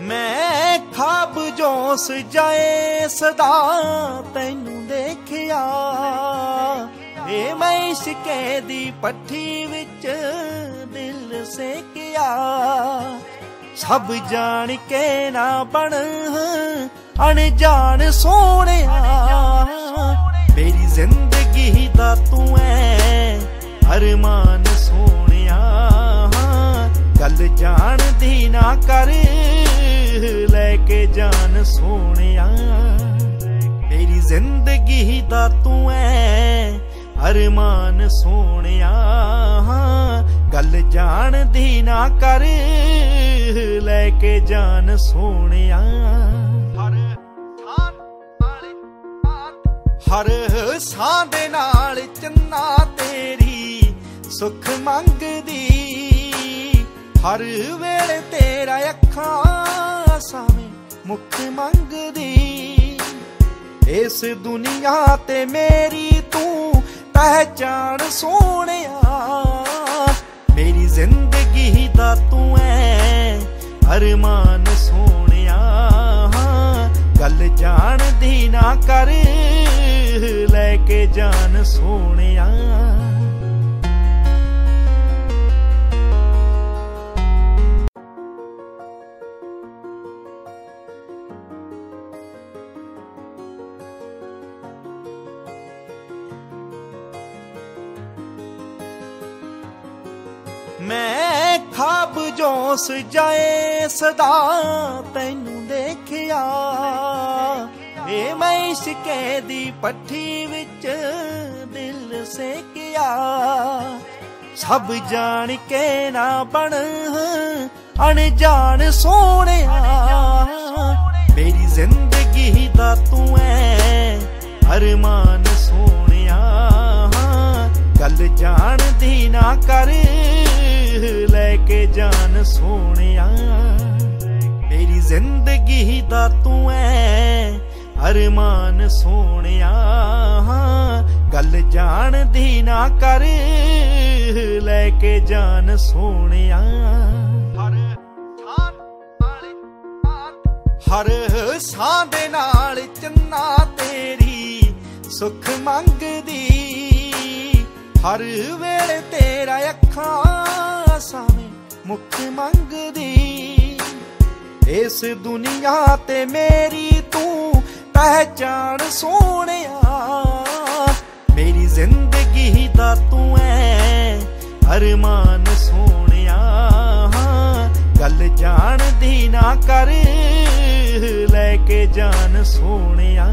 ਮੈਂ ਖਾਬ ਜੋ ਸਜਾਏ ਸਦਾ ਤੈਨੂੰ ਦੇਖਿਆ। ਏ ਮੈਂ ਇਸ਼ਕੇ ਦੀ ਪੱਠੀ ਵਿੱਚ ਦਿਲ ਸੇਕਿਆ। ਸਭ ਜਾਣ ਕੇ ਨਾ ਬਣ ਅਣਜਾਣ ਸੋਹਣਿਆ। ਮੇਰੀ ਜ਼ਿੰਦਗੀ ਦਾ ਤੂੰ ਐ, ਅਰਮਾਨ ਸੋਹਣਿਆ। ਗੱਲ ਜਾਣਦੀ ਨਾ ਕਰ ਲੈ ਕੇ ਜਾਨ ਸੋਹਣਿਆ। ਮੇਰੀ ਜ਼ਿੰਦਗੀ ਦਾ ਤੂੰ ਐ ਅਰਮਾਨ ਸੋਹਣਿਆ। ਗੱਲ ਜਾਣਦੀ ਨਾ ਕਰ ਲੈ ਕੇ ਜਾਨ ਸੋਹਣਿਆ। ਹਰ ਸਾਹ ਦੇ ਨਾਲ ਚੰਨਾ ਤੇਰੀ ਸੁਖ ਮੰਗਦੀ। ਹਰ ਵੇਲੇ ਤੇਰਾ ਅੱਖਾਂ ਸਾਵੇਂ ਮੁਖ ਮੰਗਦੀ। ਇਸ ਦੁਨੀਆ ਤੇ ਮੇਰੀ ਤੂੰ ਪਹਿਚਾਨ ਸੋਹਣਿਆ। ਮੇਰੀ ਜ਼ਿੰਦਗੀ ਦਾ ਤੂੰ ਐ ਅਰਮਾਨ ਸੋਹਣਿਆ। ਗੱਲ ਜਾਣਦੀ ਨਾ ਕਰ, ਲੈ ਕੇ ਜਾਨ ਸੋਹਣਿਆ। ਮੈਂ ਖਾਬ ਜੋ ਸਜਾਏ ਸਦਾ ਤੈਨੂੰ ਦੇਖਿਆ। ਏ ਮੈਂ ਇਸ਼ਕੇ ਦੀ ਪੱਠੀ ਵਿੱਚ ਦਿਲ ਸੇਕਿਆ। ਸਭ ਜਾਣ ਕੇ ਨਾ ਬਣ ਅਣਜਾਣ ਸੋਹਣਿਆ। ਮੇਰੀ ਜ਼ਿੰਦਗੀ ਦਾ ਤੂੰ ਐ ਅਰਮਾਨ ਕੇ ਜਾਨ ਸੋਹਣਿਆ। ਮੇਰੀ ਜ਼ਿੰਦਗੀ ਦਾ ਤੂੰ ਐ ਅਰਮਾਨ ਸੋਹਣਿਆ। ਗੱਲ ਜਾਣਦੀ ਨਾ ਕਰ, ਲੈ ਕੇ ਜਾਨ ਸੋਹਣਿਆ। ਹਰ ਸਾਹ ਦੇ ਨਾਲ ਚੰਨਾ ਤੇਰੀ ਸੁਖ ਮੰਗਦੀ। ਹਰ ਵੇਲੇ ਤੇਰਾ ਅੱਖਾਂ ਸਾਵੇਂ ਮੰਗਦੀ। ਇਸ ਦੁਨੀਆ ਤੇ ਮੇਰੀ ਤੂੰ ਪਹਿਚਾਣ ਸੋਹਣਿਆ। ਮੇਰੀ ਜ਼ਿੰਦਗੀ ਦਾ ਤੂੰ ਐ ਅਰਮਾਨ ਸੋਹਣਿਆ। ਗੱਲ ਜਾਣਦੀ ਨਾ ਕਰ, ਲੈ ਕੇ ਜਾਨ ਸੋਹਣਿਆ।